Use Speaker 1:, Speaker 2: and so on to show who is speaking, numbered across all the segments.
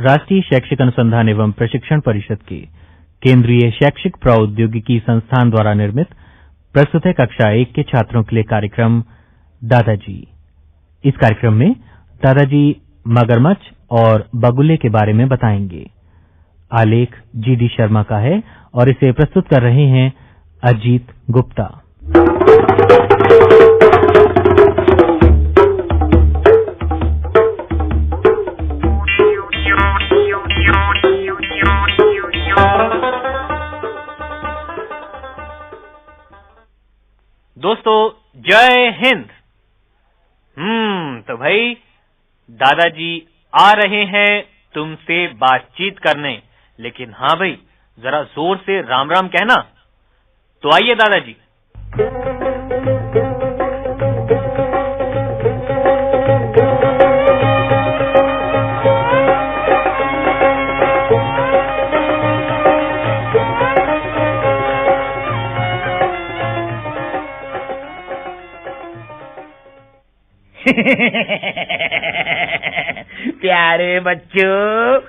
Speaker 1: राष्ट्रीय शैक्षिक अनुसंधान एवं प्रशिक्षण परिषद के केंद्रीय शैक्षिक प्रौद्योगिकी संस्थान द्वारा निर्मित प्रस्तुत है कक्षा एक के छात्रों के लिए कार्यक्रम दादाजी। इस कार्यक्रम में दादाजी मगरमच्छ और बगुले के बारे में बताएँगे। आलेख जीडी शर्मा का है और इसे प्रस्तुत कर रहे हैं अजीत गुप्ता।
Speaker 2: हिंद। हम्म तो भाई, दादाजी आ रहे हैं तुमसे बातचीत करने। लेकिन हाँ भाई, जरा ज़ोर से राम राम कहना। तो आइए दादाजी।
Speaker 3: प्यारे बच्चों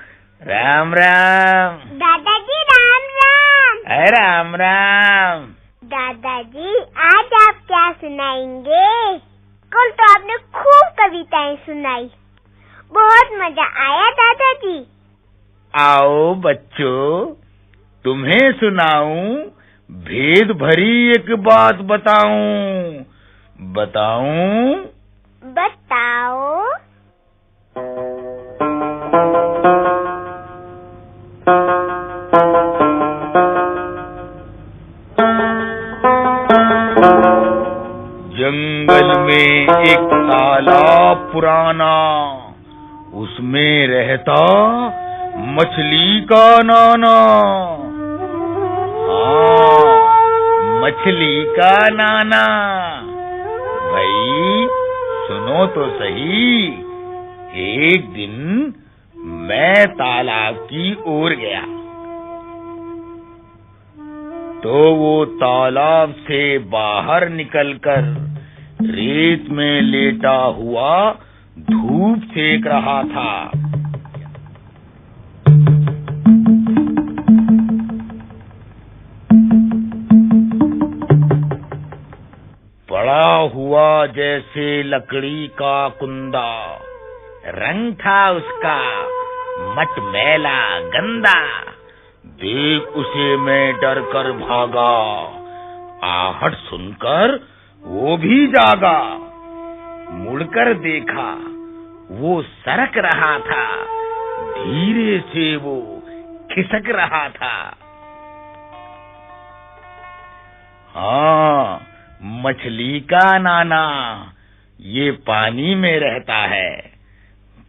Speaker 3: राम राम।
Speaker 4: दादाजी राम राम।
Speaker 3: अरे राम राम।
Speaker 4: दादाजी आज आप क्या सुनाएँगे? कल तो आपने खूब कविताएँ सुनाई। बहुत मज़ा आया दादाजी।
Speaker 3: आओ बच्चों तुम्हें सुनाऊं भेद भरी एक बात बताऊँ। बताऊँ
Speaker 4: बताओ।
Speaker 3: जंगल में एक तालाब पुराना, उसमें रहता मछली का नाना। हाँ मछली का नाना। भाई सुनो तो सही। एक दिन मैं तालाब की ओर गया। तो वो तालाब से बाहर निकलकर रेत में लेटा हुआ धूप सेक रहा था। जैसे लकड़ी का कुंदा। रंग था उसका, मटमैला गंदा। देख उसे मैं डर कर भागा। आहट सुनकर वो भी जागा। मुड़कर देखा, वो सरक रहा था। धीरे से वो खिसक रहा था। हाँ मछली का नाना ये पानी में रहता है।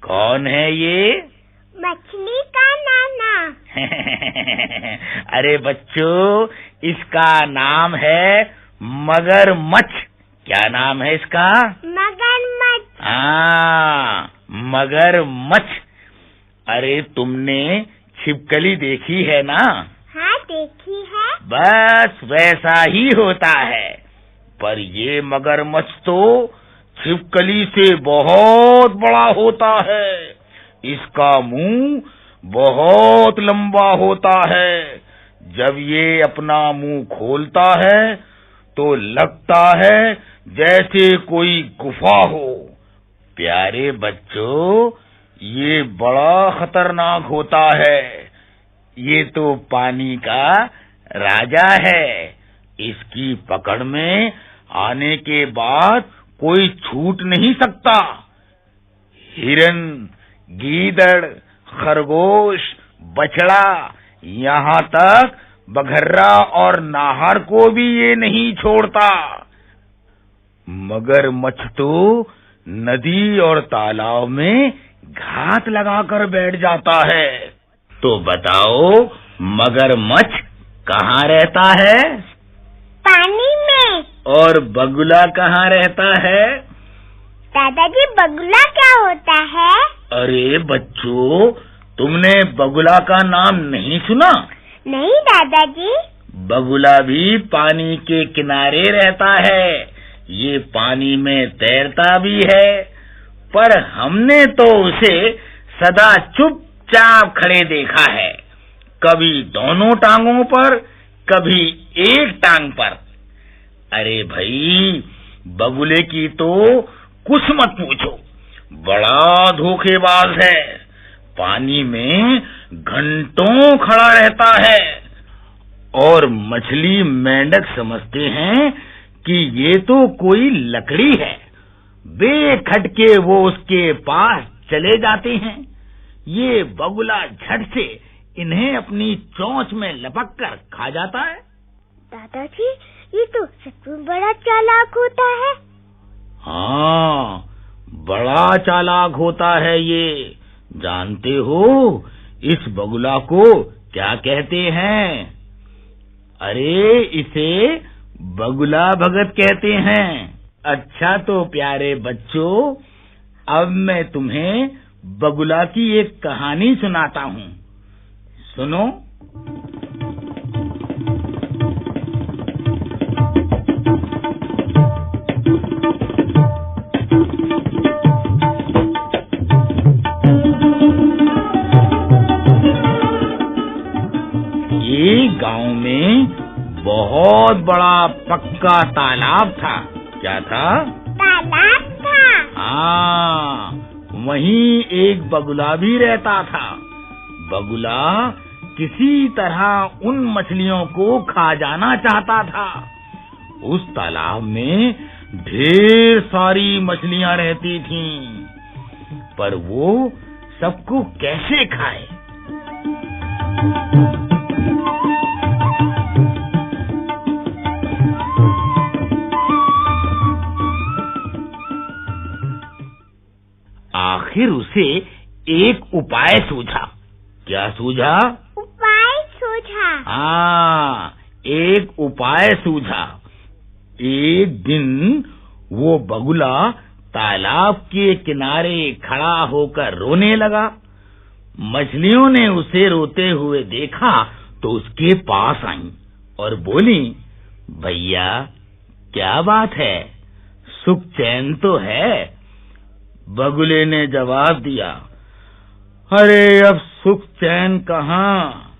Speaker 3: कौन है ये?
Speaker 4: मछली का नाना।
Speaker 3: अरे बच्चों इसका नाम है मगरमच्छ। क्या नाम है इसका?
Speaker 4: मगरमच्छ।
Speaker 3: हाँ मगरमच्छ। अरे तुमने छिपकली देखी है ना?
Speaker 4: हाँ देखी है।
Speaker 3: बस वैसा ही होता है। पर ये मगरमच्छ तो छिपकली से बहुत बड़ा होता है। इसका मुँह बहुत लंबा होता है। जब ये अपना मुँह खोलता है तो लगता है जैसे कोई गुफा हो। प्यारे बच्चों, ये बड़ा खतरनाक होता है। ये तो पानी का राजा है। इसकी पकड़ में आने के बाद कोई छूट नहीं सकता। हिरन, गीदड़, खरगोश, बछड़ा, यहाँ तक बघर्रा और नाहर को भी ये नहीं छोड़ता। मगर मच्छ तो नदी और तालाब में घात लगाकर बैठ जाता है। तो बताओ, मगरमच्छ कहाँ रहता है?
Speaker 4: पानी में।
Speaker 3: और बगुला कहाँ रहता है?
Speaker 4: दादाजी बगुला क्या होता है?
Speaker 3: अरे बच्चों तुमने बगुला का नाम नहीं सुना?
Speaker 4: नहीं दादाजी।
Speaker 3: बगुला भी पानी के किनारे रहता है। ये पानी में तैरता भी है। पर हमने तो उसे सदा चुपचाप खड़े देखा है। कभी दोनों टांगों पर कभी एक टांग पर। अरे भाई बगुले की तो कुछ मत पूछो। बड़ा धोखेबाज है। पानी में घंटों खड़ा रहता है। और मछली मेंढक समझते हैं कि ये तो कोई लकड़ी है। बेखटके वो उसके पास चले जाते हैं। ये बगुला झट से इन्हें अपनी चोंच में लपक कर खा जाता है।
Speaker 4: दादाजी ये तो सच में बड़ा चालाक होता है।
Speaker 3: हाँ बड़ा चालाक होता है ये। जानते हो इस बगुला को क्या कहते हैं? अरे इसे बगुला भगत कहते हैं। अच्छा तो प्यारे बच्चों अब मैं तुम्हें बगुला की एक कहानी सुनाता हूँ। सुनो। ये गाँव में बहुत बड़ा पक्का तालाब था। क्या था?
Speaker 4: तालाब था।
Speaker 3: हाँ वहीं एक बगुला भी रहता था। बगुला किसी तरह उन मछलियों को खा जाना चाहता था। उस तालाब में ढेर सारी मछलियाँ रहती थीं, पर वो सबको कैसे खाए? आखिर उसे एक उपाय सूझा। क्या सूझा?
Speaker 4: उपाय सूझा।
Speaker 3: हाँ एक उपाय सूझा। एक दिन वो बगुला तालाब के किनारे खड़ा होकर रोने लगा। मछलियों ने उसे रोते हुए देखा तो उसके पास आई और बोली भैया क्या बात है? सुख चैन तो है। बगुले ने जवाब दिया अरे अब सुख चैन कहाँ?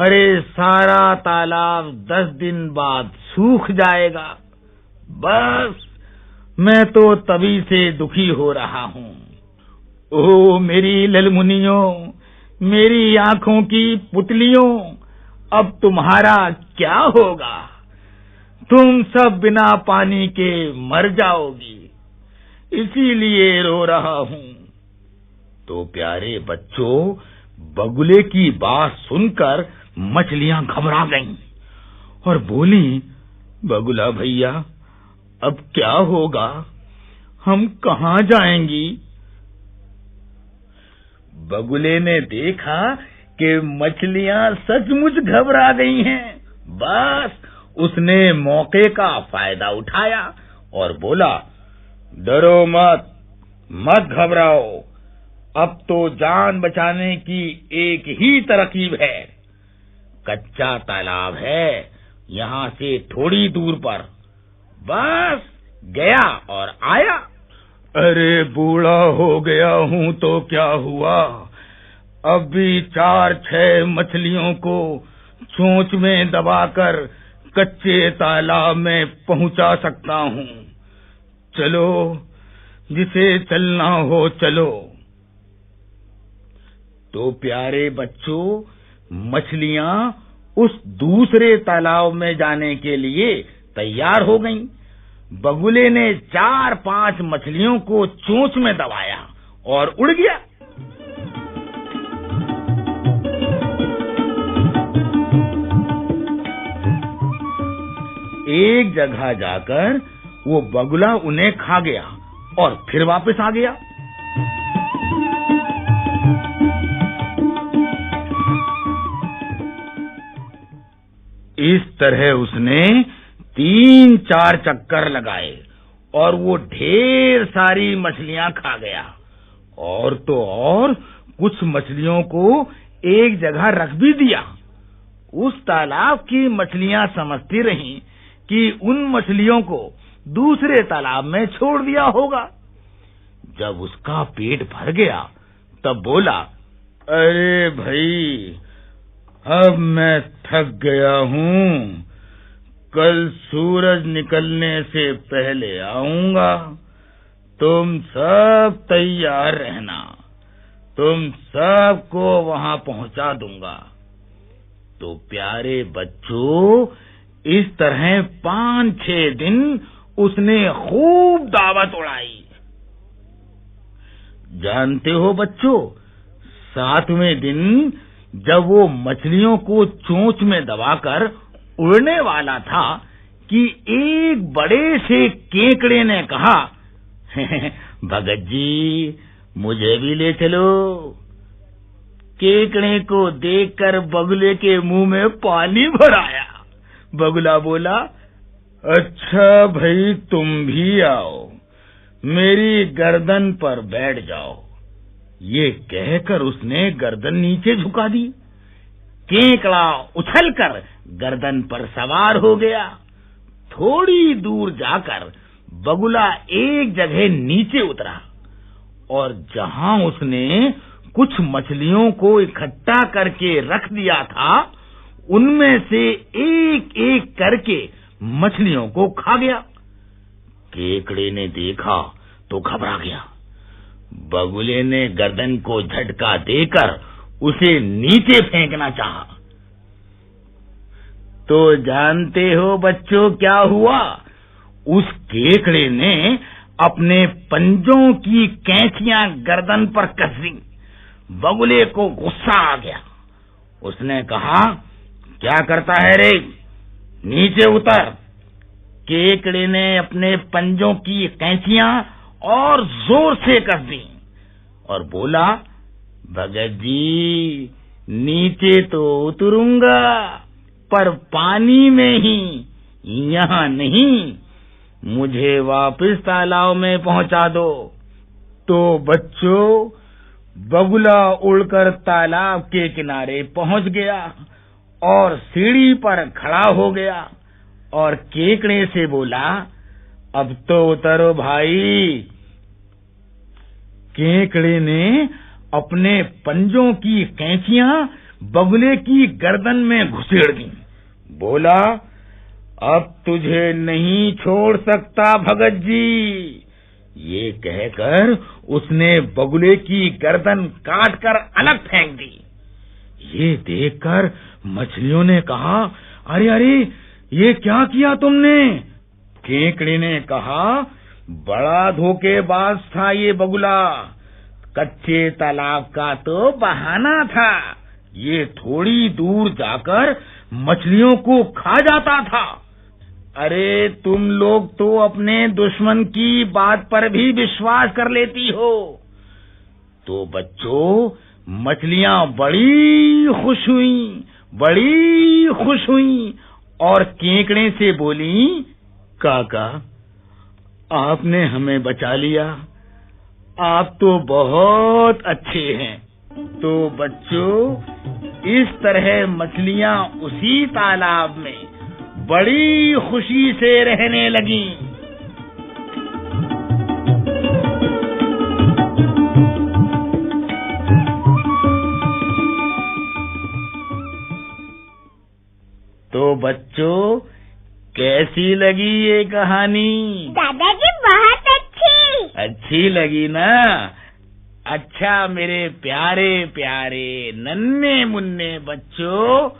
Speaker 3: अरे सारा तालाब दस दिन बाद सूख जाएगा। बस, मैं तो तभी से दुखी हो रहा हूँ। ओ मेरी ललमुनियों, मेरी आँखों की पुतलियों, अब तुम्हारा क्या होगा? तुम सब बिना पानी के मर जाओगी। इसीलिए रो रहा हूँ। तो प्यारे बच्चों, बगुले की बात सुनकर मछलियाँ घबरा गईं और बोली, बगुला भैया, अब क्या होगा? हम कहाँ जाएँगी? बगुले ने देखा कि मछलियाँ सचमुच घबरा गई हैं। बस उसने मौके का फ़ायदा उठाया और बोला, डरो मत मत घबराओ। अब तो जान बचाने की एक ही तरकीब है। कच्चा तालाब है, यहाँ से थोड़ी दूर पर। बस, गया और आया। अरे बूढ़ा हो गया हूँ तो क्या हुआ? अब भी चार छह मछलियों को चोंच में दबाकर कच्चे तालाब में पहुँचा सकता हूँ। चलो, जिसे चलना हो चलो। तो प्यारे बच्चों, मछलियाँ उस दूसरे तालाब में जाने के लिए तैयार हो गईं। बगुले ने चार पाँच मछलियों को चोंच में दबाया और उड़ गया एक जगह जाकर वो बगुला उन्हें खा गया और फिर वापस आ गया इस तरह उसने तीन चार चक्कर लगाए और वो ढेर सारी मछलियाँ खा गया। और तो और कुछ मछलियों को एक जगह रख भी दिया। उस तालाब की मछलियाँ समझती रहीं कि उन मछलियों को दूसरे तालाब में छोड़ दिया होगा। जब उसका पेट भर गया, तब बोला, अरे भाई अब मैं थक गया हूँ। कल सूरज निकलने से पहले आऊँगा। तुम सब तैयार रहना। तुम सबको वहाँ पहुँचा दूँगा। तो प्यारे बच्चों, इस तरह पाँच छह दिन उसने खूब दावत उड़ाई। जानते हो बच्चों, सातवें दिन जब वो मछलियों को चोंच में दबाकर उड़ने वाला था कि एक बड़े से केकड़े ने कहा भगत जी, मुझे भी ले चलो। केकड़े को देखकर बगुले के मुँह में पानी भर आया बगुला बोला अच्छा भाई, तुम भी आओ। मेरी गर्दन पर बैठ जाओ। ये कहकर उसने गर्दन नीचे झुका दी। केकड़ा उछलकर गर्दन पर सवार हो गया। थोड़ी दूर जाकर बगुला एक जगह नीचे उतरा और जहाँ उसने कुछ मछलियों को इकट्ठा करके रख दिया था, उनमें से एक एक करके मछलियों को खा गया। केकड़े ने देखा तो घबरा गया। बगुले ने गर्दन को झटका देकर उसे नीचे फेंकना चाहा। तो जानते हो बच्चों क्या हुआ? उस केकड़े ने अपने पंजों की कैंचियाँ गर्दन पर कस। दी बगुले को गुस्सा आ गया। उसने कहा, क्या करता है रे? नीचे उतर। केकड़े ने अपने पंजों की कैंचियाँ और ज़ोर से कस दी। और बोला, भगत जी, नीचे तो उतरूँगा, पर पानी में ही, यहाँ नहीं। मुझे वापस तालाब में पहुँचा दो। तो बच्चों, बगुला उड़कर तालाब के किनारे पहुँच गया और सीढ़ी पर खड़ा हो गया और केकड़े से बोला, अब तो उतरो भाई केकड़े ने अपने पंजों की कैंचियाँ बगुले की गर्दन में घुसेड़ दी। बोला, अब तुझे नहीं छोड़ सकता भगत जी। ये कहकर उसने बगुले की गर्दन काट कर अलग फेंक दी। ये देखकर मछलियों ने कहा, अरे अरे, ये क्या किया तुमने? केकड़े ने कहा बड़ा धोखेबाज था ये बगुला। कच्चे तालाब का तो बहाना था। ये थोड़ी दूर जाकर मछलियों को खा जाता था। अरे, तुम लोग तो अपने दुश्मन की बात पर भी विश्वास कर लेती हो। तो बच्चों, मछलियाँ बड़ी खुश हुई, बड़ी खुश हुई और केकड़े से बोली, काका आपने हमें बचा लिया। आप तो बहुत अच्छे हैं। तो बच्चों, इस तरह मछलियाँ उसी तालाब में बड़ी खुशी से रहने लगी। तो बच्चों कैसी लगी ये कहानी?
Speaker 4: दादाजी बहुत अच्छी।
Speaker 3: अच्छी लगी ना? अच्छा मेरे प्यारे प्यारे नन्हे मुन्ने बच्चों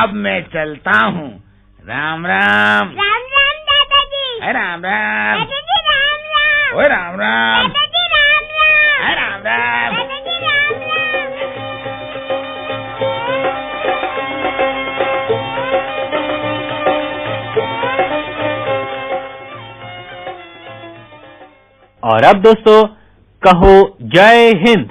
Speaker 3: अब मैं चलता हूँ। राम राम।
Speaker 4: राम राम दादाजी।
Speaker 3: है राम राम।
Speaker 4: दादाजी राम राम।
Speaker 3: ओए राम राम।
Speaker 4: दादाजी राम राम।
Speaker 3: राम
Speaker 4: राम राम।
Speaker 2: और अब दोस्तों कहो जय हिंद।